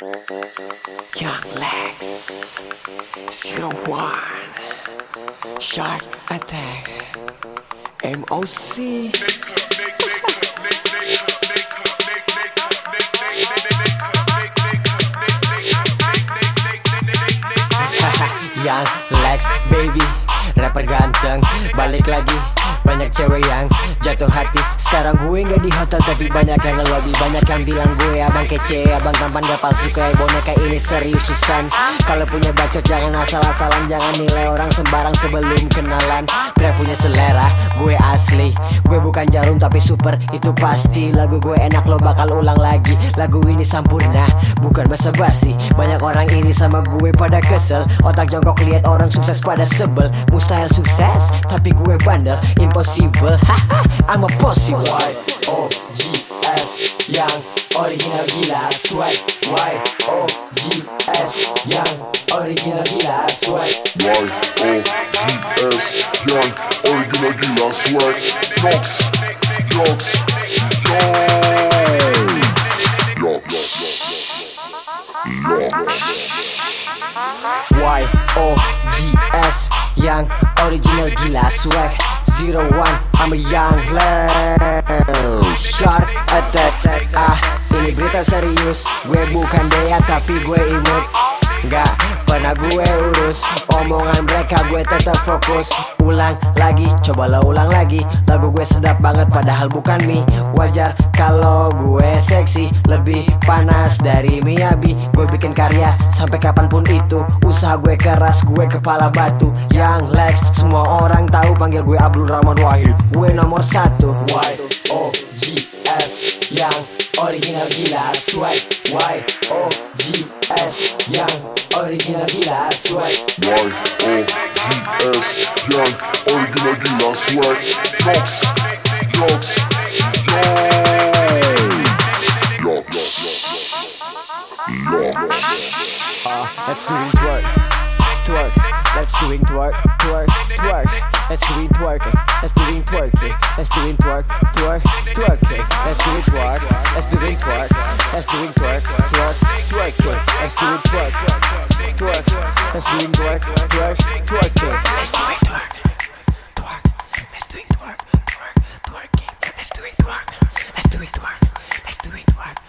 Young Lex Zero One Shark Attack MOC Young Lex baby Rapper ganteng Balik lagi Banyak cewek yang jatuh hati. Sekarang gue gak di hotel Tapi banyak yang ngelobi Banyak yang bilang gue abang kece Abang tampan gak palsu kayak boneka ini serius susan. Kalau punya bacot jangan asal-asalan. Jangan nilai orang sembarang sebelum kenalan. Rap punya selera Gue asli. Gue bukan jarum tapi super. Itu pasti Lagu gue enak lo bakal ulang lagi. Lagu ini sempurna Bukan basa basi Banyak orang iri sama gue pada kesel. Otak jongkok lihat orang sukses pada sebel. Mustahil sukses Tapi gue bandel Impossible. Haha I'm a possible. Y-O-G-S young, original gila Swag Y-O-G-S young, original gila Swag Y-O-G-S Young Original Gila Swag Jocks Jocks Yo Y-O-G-S Yang original gila swag Zero one I'm a young lad Shark attack Ah. Ini berita serius Gue bukan Dea tapi gue imut. Gak pernah gue urus Omongan mereka gue tetap fokus. Ulang lagi, cobalah ulang lagi. Lagu gue sedap banget padahal bukan mie. Wajar kalau gue seksi Lebih panas dari Miyabi. Gue bikin karya sampai kapan pun itu. Usaha gue keras, gue kepala batu. Yang Lex, semua orang tahu panggil gue Abdul Rahman Wahid. Gue nomor satu. Y-O-G-S Yang Original Gila, swag Y, O, G, S, Young. Original Gila, swag Y, O, G, S, Young. Original Gila, swag. Yox, Yox, Yox, Yox, Yox. Ah, let's do it, twerk, twerk. Let's do it, twerk, twerk, twerk. Let's do it twerk it. Let's do it twerk it. Let's do it twerk, twerk, twerk it. Let's do it twerk. Let's do it twerk. Let's do it twerk, twerk, twerk it. Let's do it twerk, twerk. Let's do it twerk, twerk, twerk it. Let's do it twerk, twerk. Let's do it twerk, twerk, twerk. Let's do it twerk. Let's do it twerk. Let's do it twerk.